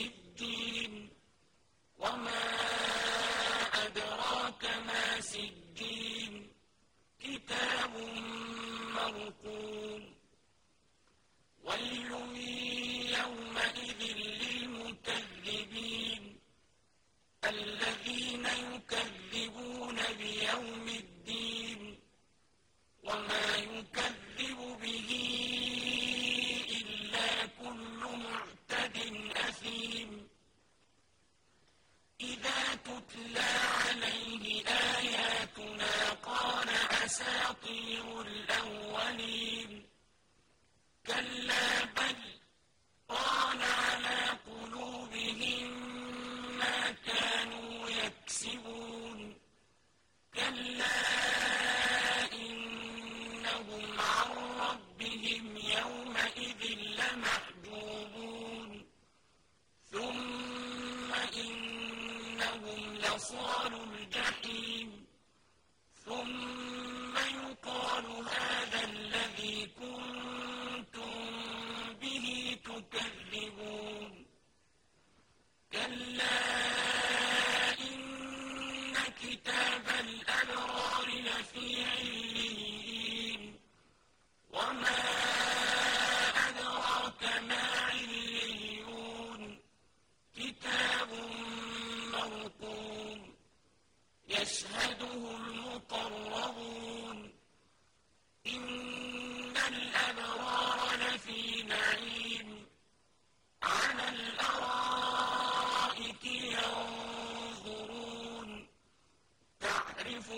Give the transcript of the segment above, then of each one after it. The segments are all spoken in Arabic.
لفي سجين. وما أدراك ويل يومئذ تتلى عليه آياتنا قال أساطير الأولين كلا بل طال على قلوبهم ما كانوا يكسبون كلا إنهم عن ربهم يومئذ لمحجوبون ثم إنهم لصال الجحيم. ثم يقال هذا الذي كنتم به تكذبون. كلا إن كتاب الأبرار لفي عليين وما أدراك ما عليون كتاب مرقوم يشهده المقربون إن الأبرار لفي نعيم على الأرائك ينظرون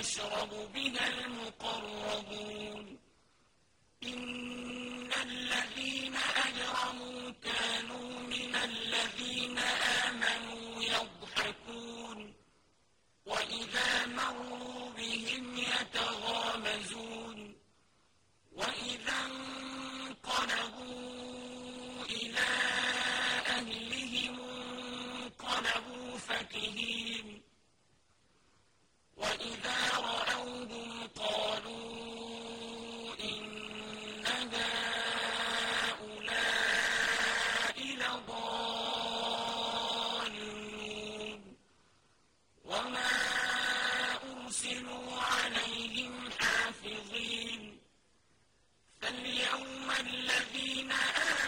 يشرب بها المقربون. إن الذين أجرموا كانوا من الذين آمنوا أرسلوا عليهم حافظين. فاليوم الذين آمنوا